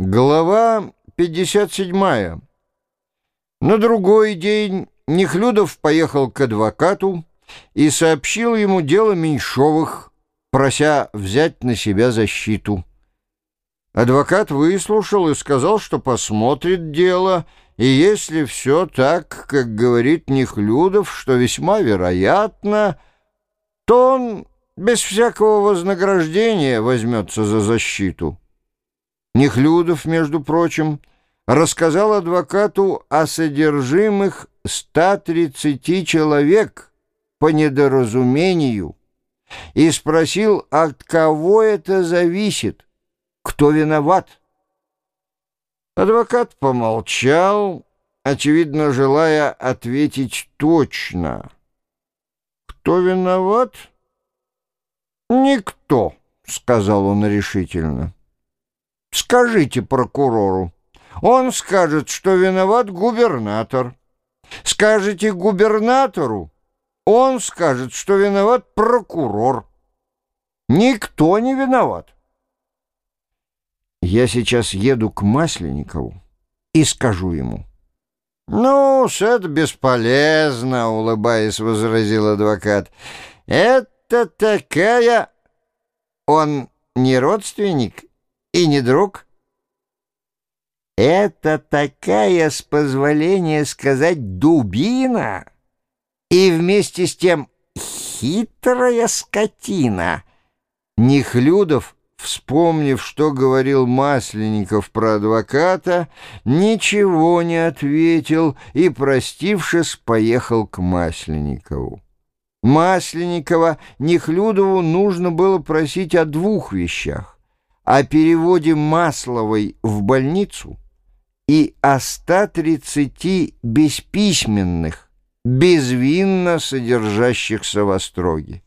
Глава 57. На другой день Нехлюдов поехал к адвокату и сообщил ему дело Меньшовых, прося взять на себя защиту. Адвокат выслушал и сказал, что посмотрит дело, и если все так, как говорит Нехлюдов, что весьма вероятно, то он без всякого вознаграждения возьмется за защиту. Нехлюдов, между прочим, рассказал адвокату о содержимых 130 человек по недоразумению и спросил, от кого это зависит, кто виноват. Адвокат помолчал, очевидно, желая ответить точно. «Кто виноват?» «Никто», — сказал он решительно. Скажите прокурору. Он скажет, что виноват губернатор. Скажите губернатору. Он скажет, что виноват прокурор. Никто не виноват. Я сейчас еду к Масленникову и скажу ему. «Ну, это бесполезно», — улыбаясь, возразил адвокат. «Это такая...» «Он не родственник и не друг. Это такая, с позволения сказать, дубина и вместе с тем хитрая скотина. Нехлюдов, вспомнив, что говорил Масленников про адвоката, ничего не ответил и, простившись, поехал к Масленникову. Масленникова Нехлюдову нужно было просить о двух вещах о переводе Масловой в больницу и о 130 бесписьменных, безвинно содержащихся в Остроге.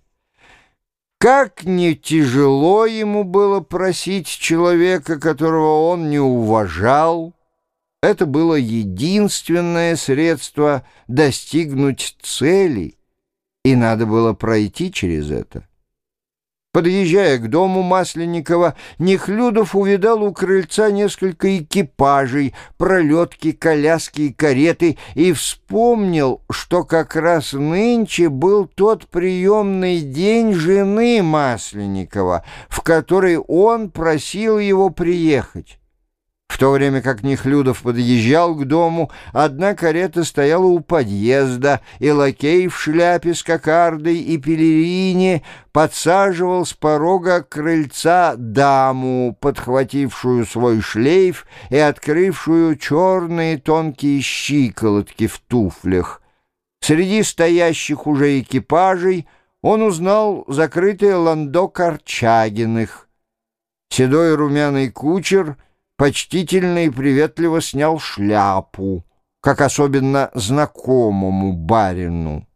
Как не тяжело ему было просить человека, которого он не уважал, это было единственное средство достигнуть цели, и надо было пройти через это. Подъезжая к дому Масленникова, Нехлюдов увидал у крыльца несколько экипажей, пролетки, коляски и кареты, и вспомнил, что как раз нынче был тот приемный день жены Масленникова, в который он просил его приехать. То время как Нехлюдов подъезжал к дому, одна карета стояла у подъезда, и лакей в шляпе с кокардой и пелерине подсаживал с порога крыльца даму, подхватившую свой шлейф и открывшую черные тонкие щиколотки в туфлях. Среди стоящих уже экипажей он узнал закрытое ландо Корчагиных. Седой румяный кучер — почтительно и приветливо снял шляпу, как особенно знакомому барину.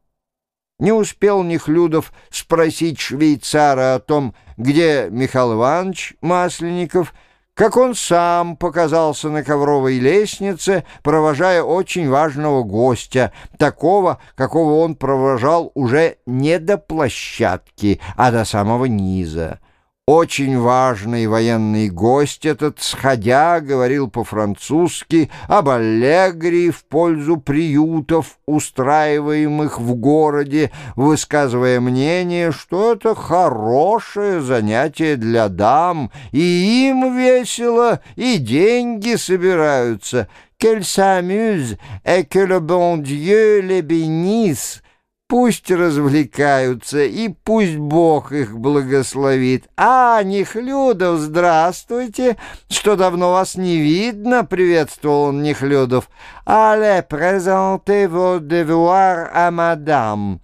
Не успел Нехлюдов спросить швейцара о том, где Михаил Иванович Масленников, как он сам показался на ковровой лестнице, провожая очень важного гостя, такого, какого он провожал уже не до площадки, а до самого низа. Очень важный военный гость этот, сходя, говорил по-французски об Аллегрии в пользу приютов, устраиваемых в городе, высказывая мнение, что это хорошее занятие для дам, и им весело, и деньги собираются. «Qu'elles s'amusent et que le bon Dieu les bénisse!» Пусть развлекаются, и пусть Бог их благословит. А, Нехлюдов, здравствуйте! Что давно вас не видно, приветствовал он Нехлюдов. Але, презентez vos devoirs à madame.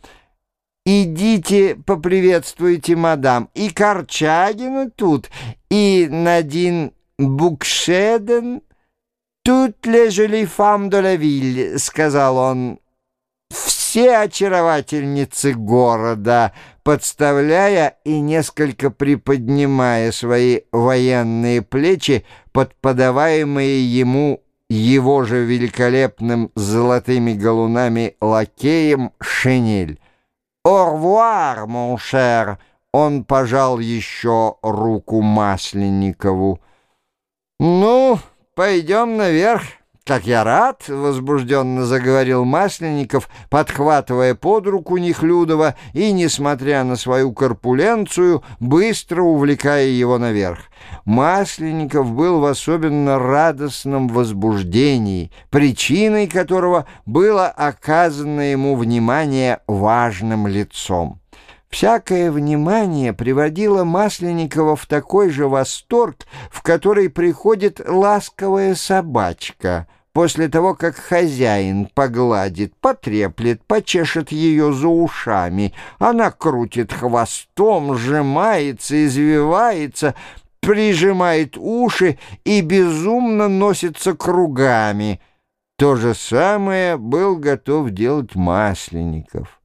Идите поприветствуйте мадам. И Корчагина тут, и Надин Букшеден. «Toutes les jolies femmes de la ville», — сказал он все очаровательницы города, подставляя и несколько приподнимая свои военные плечи под подаваемые ему его же великолепным золотыми галунами лакеем шинель. «Au revoir, mon cher!» Он пожал еще руку Масленникову. «Ну...» пойдем наверх». «Как я рад!» — возбужденно заговорил Масленников, подхватывая под руку Нехлюдова и, несмотря на свою корпуленцию, быстро увлекая его наверх. Масленников был в особенно радостном возбуждении, причиной которого было оказано ему внимание важным лицом. Всякое внимание приводило Масленникова в такой же восторг, в который приходит ласковая собачка после того, как хозяин погладит, потреплет, почешет ее за ушами. Она крутит хвостом, сжимается, извивается, прижимает уши и безумно носится кругами. То же самое был готов делать Масленников.